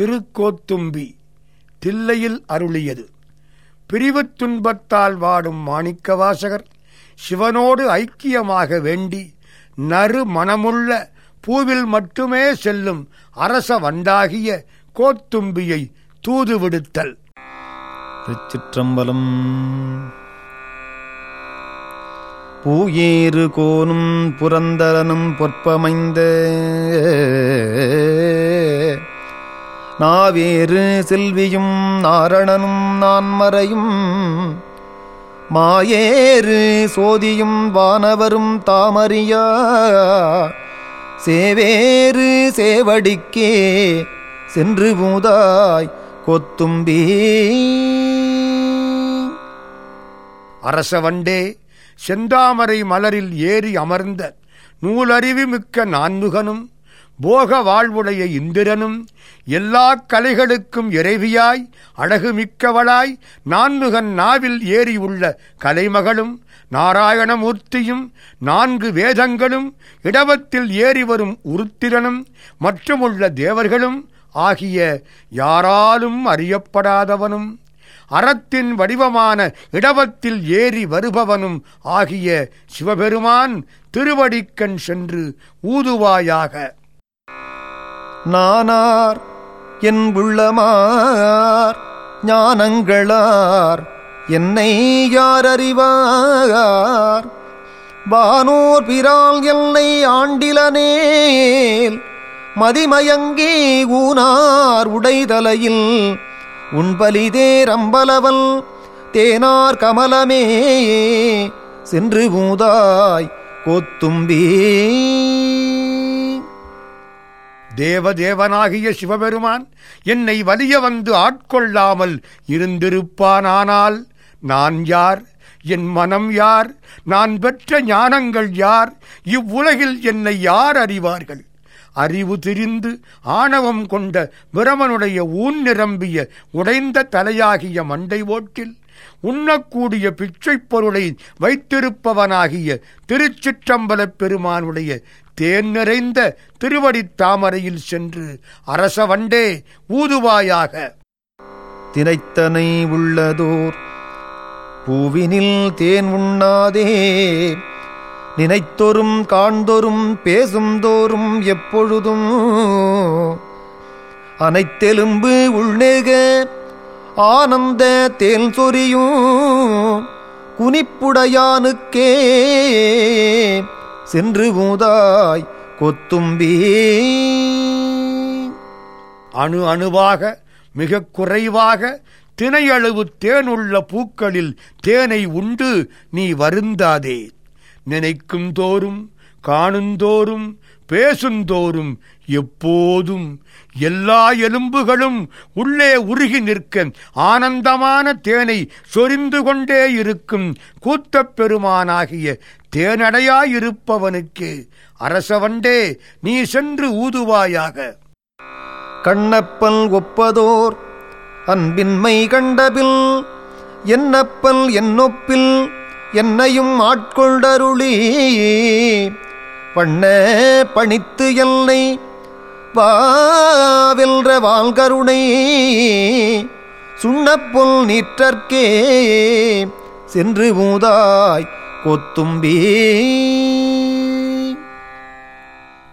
திருக்கோத்தும்பி தில்லையில் அருளியது. பிரிவுத் துன்பத்தால் வாடும் மாணிக்கவாசகர் சிவனோடு ஐக்கியமாக வேண்டி நறு மனமுள்ள பூவில் மட்டுமே செல்லும் அரச வண்டாகிய கோத்தும்பியை தூது விடுத்தல். திருச்சிற்றம்பலம் பூயேறு கோனும் புரந்தரனும் பொற்பமைந்த நாவேறு செல்வியும் நாரணனும் நான்மறையும். மாயேறு சோதியும் வானவரும் தாமறியா. சேவேறு சேவடிக்கே சென்று பூதாய் கொத்தும்பி. அரசவண்டே செந்தாமரை மலரில் ஏறி அமர்ந்த நூலறிவு மிக்க நான்முகனும் போக வாழ்வுடைய இந்திரனும் எல்லா கலைகளுக்கும் இறைவியாய் அழகு மிக்கவளாய் நான்முகன் நாவில் ஏறி உள்ள கலைமகளும் நாராயணமூர்த்தியும் நான்கு வேதங்களும் இடவத்தில் ஏறி வரும் உருத்திரனும் மற்றுமுள்ள தேவர்களும் ஆகிய யாராலும் அறியப்படாதவனும் அறத்தின் வடிவமான இடவத்தில் ஏறி வருபவனும் ஆகிய சிவபெருமான் திருவடிக்கண் சென்று ஊதுவாயாக. நானார் என்புள்ளமார் ஞானங்களார் என்னை யார் அறிவார் வானோர் பிரால் எல்லை ஆண்டிலனேல் மதிமயங்கி ஊனார் உடைதலையில் உண்பலிதேர் அம்பலவல் தேனார் கமலமே சென்று மூதாய் கோத்தும்பி. தேவதேவனாகிய சிவபெருமான் என்னை வலிய வந்து ஆட்கொள்ளாமல் இருந்திருப்பானானால் நான் யார்? என் மனம் யார்? நான் பெற்ற ஞானங்கள் யார்? இவ்வுலகில் என்னை யார் அறிவார்கள்? அறிவு திரிந்து ஆணவம் கொண்ட பிரமனுடைய ஊன் நிரம்பிய உடைந்த தலையாகிய மண்டை ஓட்டில் உண்ணக்கூடிய பிச்சைப் பொருளை வைத்திருப்பவனாகிய திருச்சிற்றம்பலப் பெருமானுடைய தேன் நிறைந்த திருவடித் தாமரையில் சென்று அரச வண்டே ஊதுவாயாக. தினைத்தனை உள்ளதோர் பூவினில் தேன் உண்ணாதே. நினைத்தொரும் காண்தொரும் பேசும் தோறும் எப்பொழுதும் அனைத்தெலும்பு உள்நேக ஆனந்த தேன் சொரியும் குனிப்புடையானுக்கே சென்று ஊதாய் கொத்தும்பி. அணு அணுவாக மிக குறைவாக தினையளவு தேனுள்ள பூக்களில் தேனை உண்டு நீ வருந்தாதே. நினைக்கும் தோறும் காணுந்தோறும் பேசுந்தோறும் எப்போதும் எல்லா எலும்புகளும் உள்ளே உருகி நிற்க ஆனந்தமான தேனை சொரிந்து கொண்டே இருக்கும் கூத்தப் பெருமானாகிய தேனடையாயிருப்பவனுக்கு அரசவண்டே நீ சென்று ஊதுவாயாக. கண்ணப்பல் ஒப்பதோர் அன்பின்மை கண்டபில் என்னப்பல் என்னொப்பில் என்னையும் ஆட்கொண்டருளி பண்ண பணித்து எல்லை வாவென்ற வால்கருணை சுண்ணப்புல் நிற்றற்கே சென்று மூதாய் கொத்தும்பி.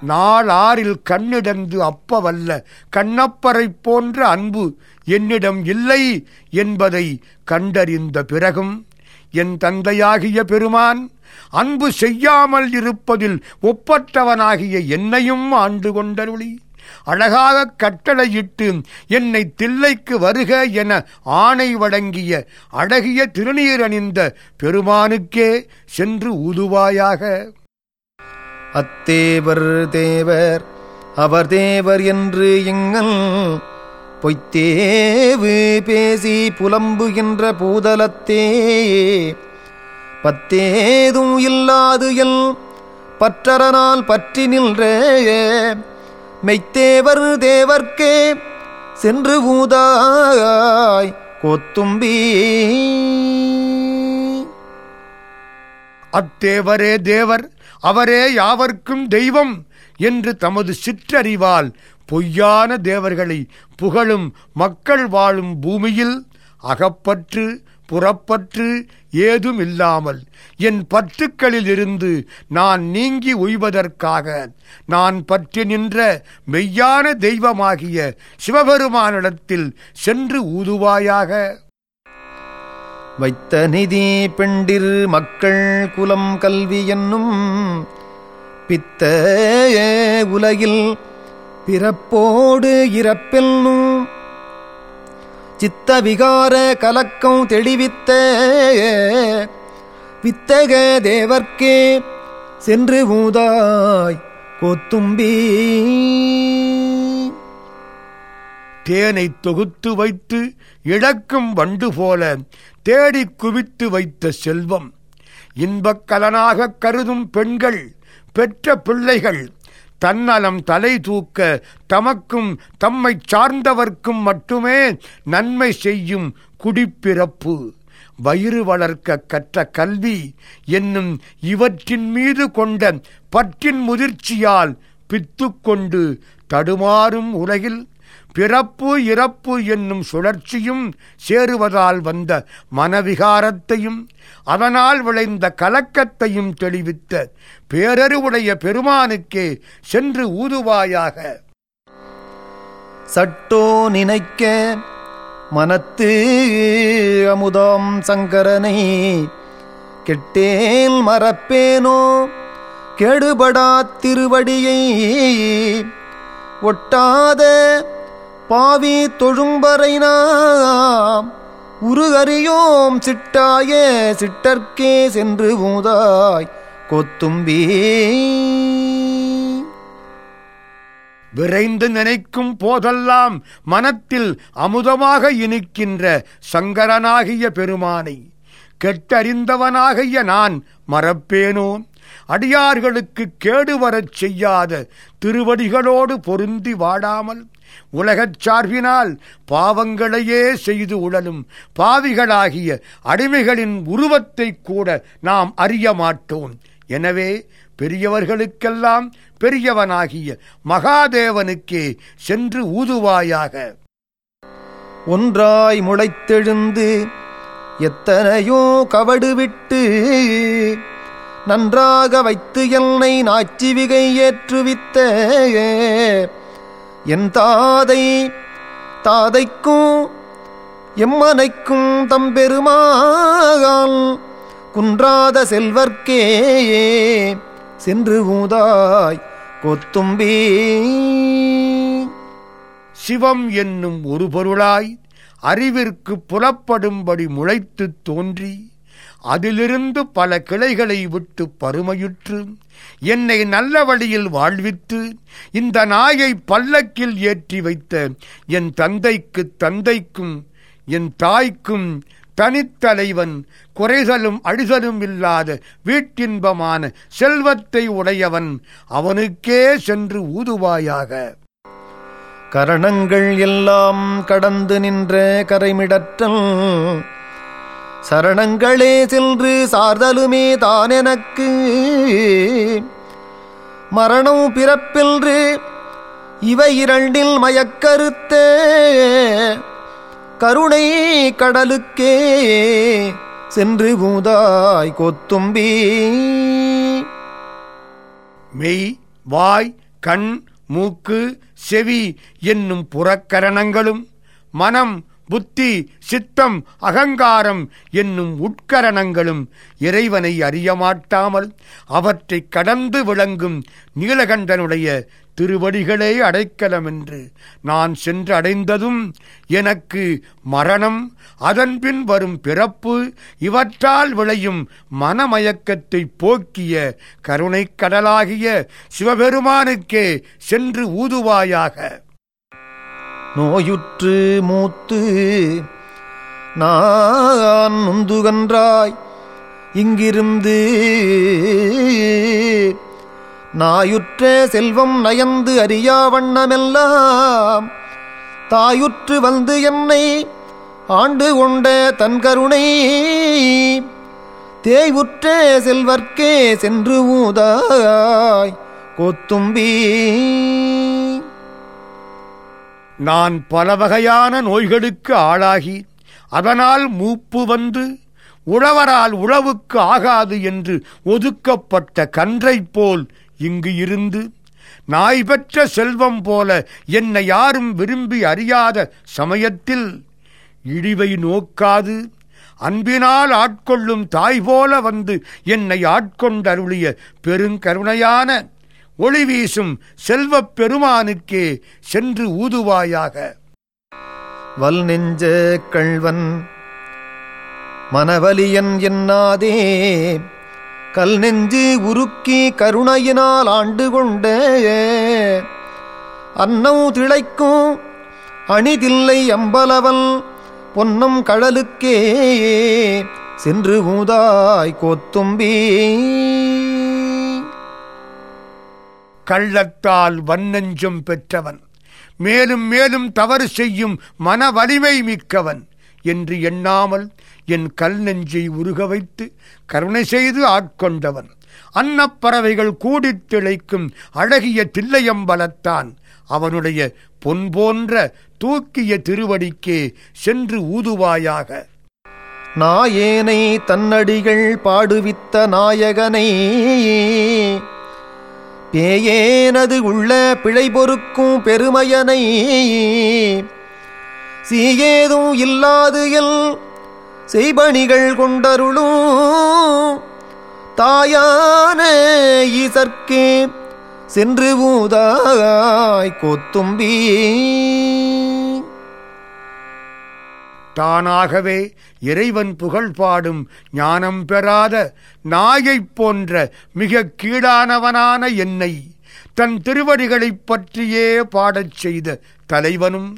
நாளாறில் கண்ணிடந்து அப்பவல்ல கண்ணப்பரைப் போன்ற அன்பு என்னிடம் இல்லை என்பதை கண்டறிந்த பிறகும் என் தந்தையாகிய பெருமான் அன்பு செய்யாமல் இருப்பதில் ஒப்பற்றவனாகிய என்னையும் ஆண்டு கொண்டருளி. அழகாக கட்டளையிட்டு என்னை தில்லைக்கு வருக என ஆணை வழங்கிய அழகிய திருநீர் அணிந்த பெருமானுக்கே சென்று ஊதுவாயாக. அத்தேவர் தேவர் அவர் தேவர் என்று எங்கள் பொய்த்தேவு பேசி புலம்புகின்ற பூதலத்தே. பத்தேதும் இல்லாது எல் பற்றரனால் பற்றி நின்றே மெய்த்தேவர் தேவர்க்கே சென்று ஊதாய் கொத்தும்பி. அத்தேவரே தேவர் அவரே யாவர்க்கும் தெய்வம் என்று தமது சிற்றறிவால் பொய்யான தேவர்களை புகழும் மக்கள் வாழும் பூமியில் அகப்பற்று புறப்பற்று ஏதும் இல்லாமல் என் பற்றுக்களிலிருந்து நான் நீங்கி உய்வதற்காக நான் பற்றி நின்ற மெய்யான தெய்வமாகிய சிவபெருமானிடத்தில் சென்று ஊதுவாயாக. வைத்த நிதி பெண்டிர் மக்கள் குலம் கல்வி என்னும் பித்த உலகில் பிறப்போடு இறப்பெல்லும் சித்த விகார கலக்கம் தெளிவித்த. வித்தக தேவர்க்கே சென்று ஊதாய் கோத்தும்பி. தேனை தொகுத்து வைத்து இழக்கும் வண்டு போல தேடிக் குவித்து வைத்த செல்வம். இன்பக் கலனாகக் கருதும் பெண்கள் பெற்ற பிள்ளைகள் தன்னலம் தலை தூக்க தமக்கும் தம்மை சார்ந்தவர்க்கும் மட்டுமே நன்மை செய்யும் குடிப்பிறப்பு. வயிறு வளர்க்க கற்ற கல்வி என்னும் இவற்றின் மீது கொண்ட பற்றின் முதிர்ச்சியால் பித்துக்கொண்டு தடுமாறும் உலகில் பிறப்பு இறப்பு என்னும் சுழற்சியும் சேருவதால் வந்த மனவிகாரத்தையும் அதனால் விளைந்த கலக்கத்தையும் தெளிவித்த பேரறிவுடைய பெருமானுக்கே சென்று ஊதுவாயாக. சட்டோ நினைக்க மனத்து அமுதாம் சங்கரனை கெட்டேல் மறப்பேனோ? கெடுபடா திருவடியை ஒட்டாத பாவி தொழும்பறை நாம் உருகறியோம் சிட்டாய சிட்டர்க்கே சென்று ஊதாய் கொத்தும்பி. விரைந்து நினைக்கும் போதெல்லாம் மனத்தில் அமுதமாக இனிக்கின்ற சங்கரனாகிய பெருமானை கெட்டறிந்தவனாகிய நான் மறப்பேனோன். அடியார்களுக்கு கேடு வரச் செய்யாத திருவடிகளோடு பொருந்தி வாடாமல் உலகச் சார்பினால் பாவங்களையே செய்து உழலும் பாவிகளாகிய அடிமைகளின் உருவத்தை கூட நாம் அறிய மாட்டோம். எனவே பெரியவர்களுக்கெல்லாம் பெரியவனாகிய மகாதேவனுக்கே சென்று ஊதுவாயாக. ஒன்றாய் முளைத்தெழுந்து எத்தனையோ கவடு விட்டு நன்றாக வைத்து என்னை நாச்சிவிகை ஏற்றுவித்த. என் தாதை தாதைக்கும் எம்மனைக்கும் தம்பெருமாகால் குன்றாத செல்வர்க்கேயே சென்று ஊதாய் கொத்தும்பி. சிவம் என்னும் ஒரு பொருளாய் அறிவிற்கு புலப்படும்படி முளைத்துத் தோன்றி அதிலிருந்து பல கிளைகளை விட்டு பருமையுற்று என்னை நல்ல வழியில் வாழ்வித்து இந்த நாயை பல்லக்கில் ஏற்றி வைத்த என் தந்தைக்கு தந்தைக்கும் என் தாய்க்கும் தனித்தலைவன் குறைதலும் அழுதலும் இல்லாத வீட்டின்பமான செல்வத்தை உடையவன் அவனுக்கே சென்று ஊதுவாயாக. கரணங்கள் எல்லாம் கடந்து நின்ற கரைமிடற்றல் சரணங்களே சென்று சார்தலுமே தான் எனக்கு மரணம் பிறப்பென்று இவை இரண்டில் மயக்கருத்தே. கருணை கடலுக்கே சென்று பூதாய் கொத்தும்பி. மெய் வாய் கண் மூக்கு செவி என்னும் புறக்கரணங்களும் மனம் புத்தி சித்தம் அகங்காரம் என்னும் உட்கரணங்களும் இறைவனை அறியமாட்டாமல் அவற்றை கடந்து விளங்கும் நீலகண்டனுடைய திருவடிகளே அடைக்கலம் என்று நான் சென்று அடைந்ததும் எனக்கு மரணம் அதன்பின் வரும் பிறப்பு இவற்றால் விளையும் மனமயக்கத்தை போக்கிய கருணைக் கடலாகிய சிவபெருமானுக்கே சென்று ஊதுவாயாக. நோயுற்று மூத்து நான் நுந்துகன்றாய் இங்கிருந்து நாயுற்ற செல்வம் நயந்து அறியா வண்ணமெல்லாம் தாயுற்று வந்து என்னை ஆண்டு கொண்ட தன் கருணை. தேயுற்ற செல்வர்க்கே சென்று ஊதாய் கொத்தும்பீ நான் பல வகையான நோய்களுக்கு ஆளாகி அதனால் மூப்பு வந்து உழவரால் உழவுக்கு ஆகாது என்று ஒதுக்கப்பட்ட கன்றைப் போல் இங்கு இருந்து நாய் பெற்ற செல்வம் போல என்னை யாரும் விரும்பி அறியாத சமயத்தில் இழிவை நோக்காது அன்பினால் ஆட்கொள்ளும் தாய் போல வந்து என்னை ஆட்கொண்டருளிய பெருங்கருணையான ஒளி வீசும் செல்வப் பெருமானுக்கே சென்று ஊதுவாயாக. வல் நெஞ்ச கள்வன் மனவலியன் என்னாதே கல் நெஞ்சு உருக்கி கருணையினால் ஆண்டு கொண்ட அன்னம் திளைக்கும் அணிதில்லை அம்பலவல் பொன்னம் கடலுக்கே சென்று ஊதாய் கோத்தும்பீ. கள்ளத்தால் வன்னெஞ்சம் பெற்றவன். மேலும் மேலும் தவறு செய்யும் மன வலிமை மிக்கவன் என்று எண்ணாமல் என் கல் நெஞ்சை உருக வைத்து கருணை செய்து ஆட்கொண்டவன். அன்னப்பறவைகள் கூடித் திளைக்கும் அழகிய தில்லையம்பலத்தான் அவனுடைய பொன் போன்ற தூக்கிய திருவடிக்கே சென்று ஊதுவாயாக. நாயேனை தன்னடிகள் பாடுவித்த நாயகனை பேயேனது உள்ள பிழை பொறுக்கும் பெருமையனை. சீயேதும் இல்லாது எல் செய்பணிகள் கொண்டருளும். தாயான ஈசற்கே சென்று ஊதாய் கொத்தும்பீ. தானாகவே இறைவன் புகழ் பாடும் ஞானம் பெறாத நாயைப் போன்ற மிக கீழானவனான என்னை தன் திருவடிகளைப் பற்றியே பாடச் செய்த தலைவனும்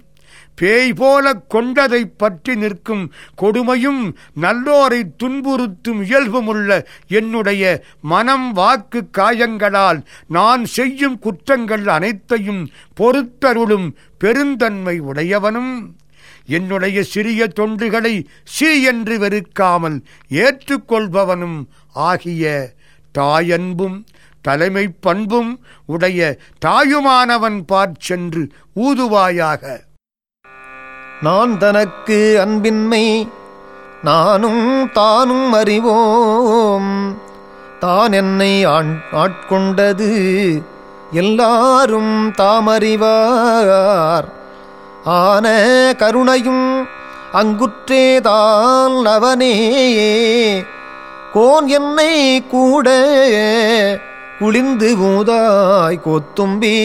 பேய் போல கொண்டதைப் பற்றி நிற்கும் கொடுமையும் நல்லோரை துன்புறுத்தும் இயல்புமுள்ள என்னுடைய மனம் வாக்கு காயங்களால் நான் செய்யும் குற்றங்கள் அனைத்தையும் பொறுத்தருளும் பெருந்தன்மை உடையவனும். என்னுடைய சிறிய தொண்டுகளை சி என்று வெறுக்காமல் ஏற்றுக்கொள்பவனும் ஆகிய தாயன்பும் தலைமை பண்பும் உடைய தாயுமானவன் பார்ச்சென்று ஊதுவாயாக. நான் தனக்கு அன்பின்மை நானும் தானும் அறிவோம். தான் என்னை ஆண்- ஆட்கொண்டது எல்லாரும் தாமறிவார். ஆன கருணையும் அங்குற்றேதான் அவனேயே. கோன் என்னை கூட குளிர்ந்து ஊதாய் கொத்தும்பி.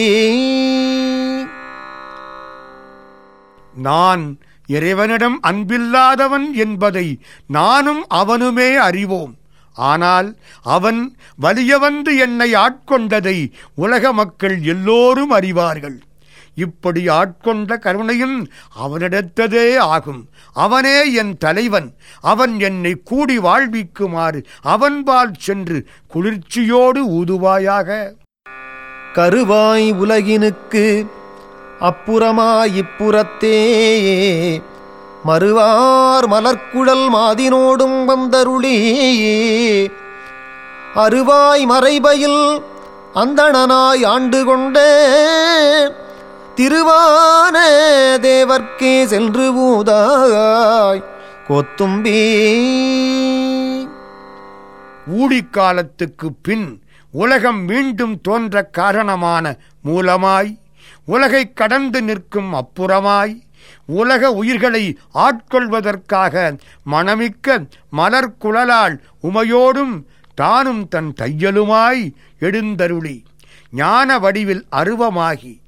நான் இறைவனிடம் அன்பில்லாதவன் என்பதை நானும் அவனுமே அறிவோம். ஆனால் அவன் வலியவந்து என்னை ஆட்கொண்டதை உலக மக்கள் எல்லோரும் அறிவார்கள். இப்படி ஆட்கொண்ட கருணையும் அவனிடத்ததே ஆகும். அவனே என் தலைவன். அவன் என்னை கூடி வாழ்விக்குமாறு அவன்பால் சென்று குளிர்ச்சியோடு ஊதுவாயாக. கருவாய் உலகினுக்கு அப்புறமாய் இப்புறத்தே மறுவார் மலர்க்குழல் மாதினோடும் வந்தருளியே அருவாய் மறைபயில் அந்தணனாய் ஆண்டு கொண்டேன் திருவான தேவர்க்கே சென்று ஊதாய் கொத்தும்பி. ஊழிக்காலத்துக்கு பின் உலகம் மீண்டும் தோன்ற காரணமான மூலமாய் உலகை கடந்து நிற்கும் அப்புறமாய் உலக உயிர்களை ஆட்கொள்வதற்காக மணமிக்க மலர் குழலால் உமையோடும் தானும் தன் தையலுமாய் எழுந்தருளி ஞான வடிவில் அருவமாகி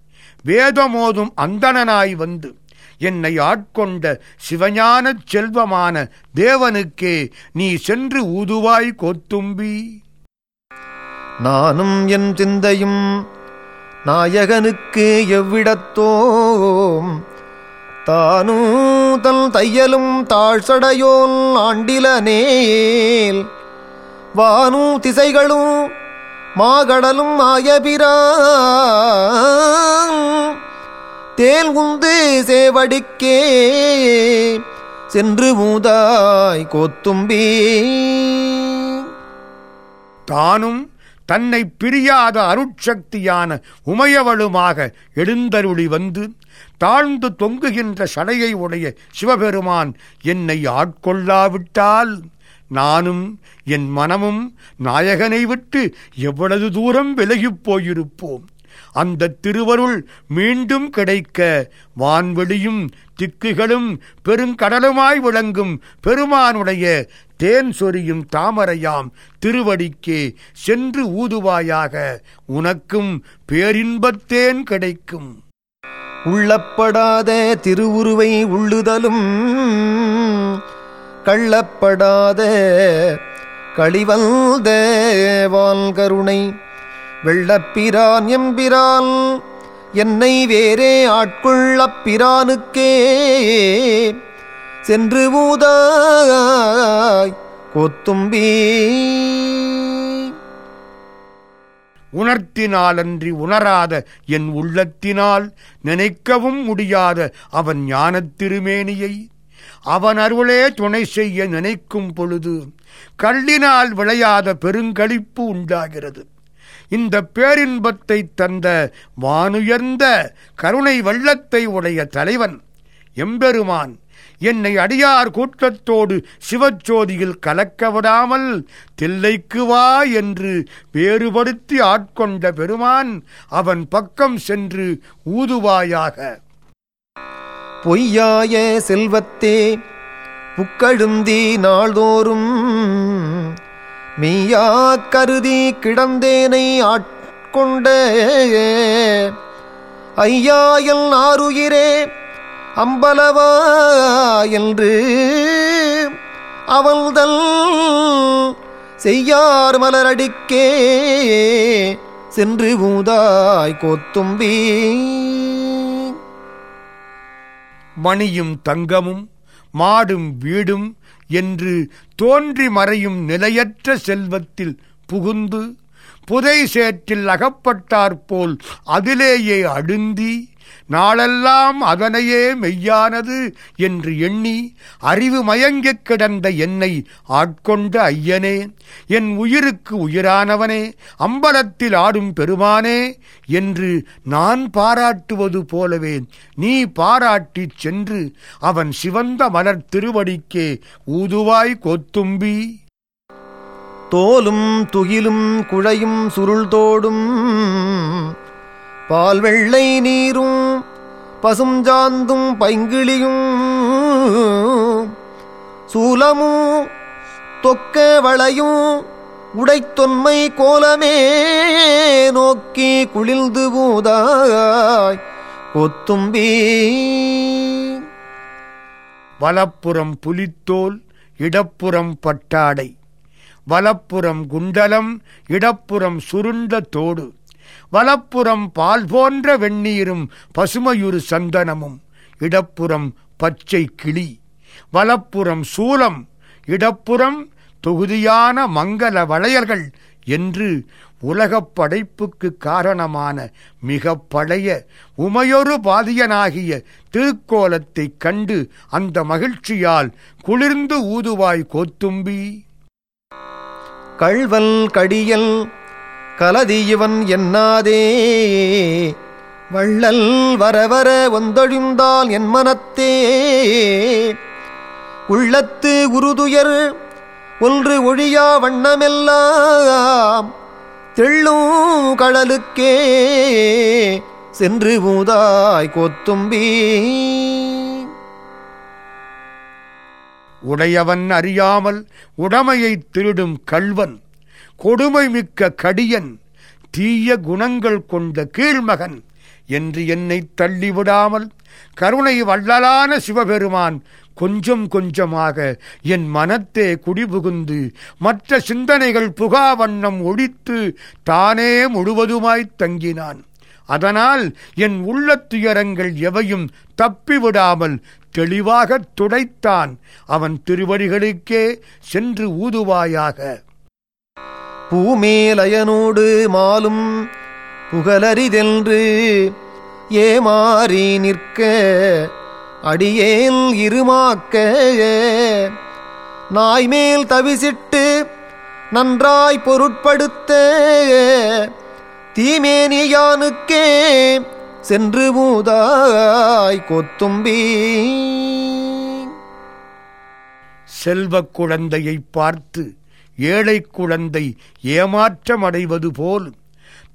வேதமோதும் அந்தணனாய் வந்து என்னை ஆட்கொண்ட சிவஞானச் செல்வமான தேவனுக்கே நீ சென்று ஊதுவாய் கோத்தும்பி. நானும் என் சிந்தையும் நாயகனுக்கு எவ்விடத்தோம் தானும் தல் தையலும் தாழ்சடையோன் ஆண்டிலனேல்? வானூ திசைகளும் மாகடலும் ஆயபிரான் தேல் உந்து சேவடிக்கே சென்று மூதாய் கோத்தும்பி. தானும் தன்னை பிரியாத அருட்சக்தியான உமையவளுமாக எழுந்தருளி வந்து தாழ்ந்து தொங்குகின்ற சடையை உடைய சிவபெருமான் என்னை ஆட்கொள்ளாவிட்டால் நானும் என் மனமும் நாயகனை விட்டு எவ்வளவு தூரம் விலகிப் போயிருப்போம். அந்த திருவருள் மீண்டும் கிடைக்க வான்வெளியும் திக்குகளும் பெருங்கடலுமாய் விளங்கும் பெருமானுடைய தேன் சொரியும் தாமரையாம் திருவடிக்கே சென்று ஊதுவாயாக உனக்கும் பேரின்பத்தேன் கிடைக்கும். உள்ளப்படாத திருவுருவை உள்ளுதலும் கள்ளப்படாத களிவந்த வால்கருணை வெள்ளப்பிரான் எம்பிரான் என்னை வேறே ஆட்கொள்ளப் பிரானுக்கே. சென்று ஊதாய் கொத்தும்பி. உணர்த்தினாலன்றி உணராத என் உள்ளத்தினால் நினைக்கவும் முடியாத அவன் ஞானத் திருமேனியை அவன் அருளே துணை செய்ய நினைக்கும் பொழுது கள்ளினால் விளையாத பெருங்களிப்பு உண்டாகிறது. இந்த பேரின்பத்தை தந்த வானுயர்ந்த கருணை வள்ளத்தை உடைய தலைவன் எம்பெருமான் என்னை அடியார் கூட்டத்தோடு சிவச்சோதியில் கலக்க விடாமல் தில்லைக்கு வா என்று வேறுபடுத்தி ஆட்கொண்ட பெருமான் அவன் பக்கம் சென்று ஊதுவாயாக பொய்யாய செல்வத்தே புக்கழுந்தி நாள்தோறும் மெய்யா கருதி கிடந்தேனை ஆட்கொண்ட ஐயாயல் ஆறுயிரே அம்பலவா என்று அவள்தல் செய்யார் மலரடிக்கே சென்று ஊதாய் கோத்தும்பீ மணியும் தங்கமும் மாடும் வீடும் என்று தோன்றி மறையும் நிலையற்ற செல்வத்தில் புகுந்து புதை சேற்றில் அகப்பட்டாற்போல் அதிலேயே அடுந்தி நாளெல்லாம் அதனையே மெய்யானது என்று எண்ணி அறிவு மயங்கிக் கிடந்த என்னை ஆட்கொண்ட ஐயனே என் உயிருக்கு உயிரானவனே அம்பலத்தில் ஆடும் பெருமானே என்று நான் பாராட்டுவது போலவே நீ பாராட்டிச் சென்று அவன் சிவந்த மலர் திருவடிக்கே ஊதுவாய் கொத்தும்பி. தோலும் துகிலும் குழையும் சுருள் தோடும் பால் வெள்ளை நீரும் பசுஞ்சாந்தும் பைங்கிளியும் சூலமும் தொக்க வளையும் உடைத்தொன்மை கோலமே நோக்கி குளிர்ந்து பூதாய் கொத்தும்பி. வலப்புறம் புலித்தோல் இடப்புறம் பட்டாடை. வலப்புறம் குண்டலம் இடப்புறம் சுருண்ட தோடு. வலப்புறம் பால் போன்ற வெந்நீரும் பசுமையுறு சந்தனமும் இடப்புறம் பச்சை கிளி வலப்புறம் சூலம் இடப்புறம் தொகுதியான மங்கள வளையல்கள் என்று உலகப் படைப்புக்கு காரணமான மிக பழைய உமையொரு பாதியனாகிய திருக்கோலத்தைக் கண்டு அந்த மகிழ்ச்சியால் குளிர்ந்து ஊதுவாய் கோத்தும்பி. கள்வல் கடியல் கலதி இவன் என்னாதே? வள்ளல் வரவர ஒந்தொழிந்தால் என் மனத்தே. உள்ளத்து உருதுயர் ஒன்று ஒழியா வண்ணமெல்லாம் தெள்ளும் கடலுக்கே சென்று ஊதாய் கொத்தும்பி. உடையவன் அறியாமல் உடமையைத் திருடும் கள்வன். கொடுமை மிக்க கடியன் தீய குணங்கள் கொண்ட கீழ்மகன் என்று என்னை தள்ளிவிடாமல் கருணை வள்ளலான சிவபெருமான் கொஞ்சம் கொஞ்சமாக என் மனத்தே குடிபுகுந்து மற்ற சிந்தனைகள் புகா வண்ணம் ஒழித்து தானே முழுவதுமாய்த் தங்கினான். அதனால் என் உள்ளத் துயரங்கள் எவையும் தப்பிவிடாமல் தெளிவாகத் துடைத்தான். அவன் திருவடிகளுக்கே சென்று ஊதுவாயாக. பூமேலயனோடு மாலும் புகழறிதென்று ஏமாறி நிற்க அடியேல் இருமாக்க நாய்மேல் தவிசிட்டு நன்றாய் பொருட்படுத்த தீமேனியானுக்கே சென்று மூதாய் கொத்தும்பி. செல்வக் குழந்தையை பார்த்து ஏழை குழந்தை ஏமாற்றமடைவது போல்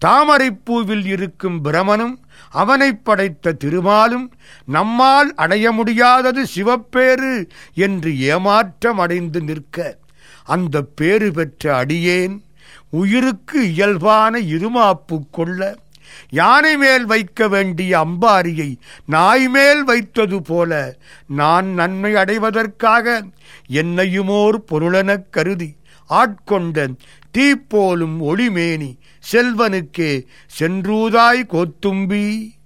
தாமரைப்பூவில் இருக்கும் பிரமனும் அவனைப் படைத்த திருமாலும் நம்மால் அடைய முடியாதது சிவப்பேறு என்று ஏமாற்றமடைந்து நிற்க. அந்த பேறு பெற்ற அடியேன் உயிருக்கு இயல்பான இருமாப்பு கொள்ள யானை மேல் வைக்க வேண்டிய அம்பாரியை நாய் மேல் வைத்தது போல நான் நன்மை அடைவதற்காக என்னையுமோர் பொருளெனக் கருதி ஆட்கொண்ட தீப்போலும் ஒளிமேனி செல்வனுக்கே சென்றூதாய் கோத்தும்பி.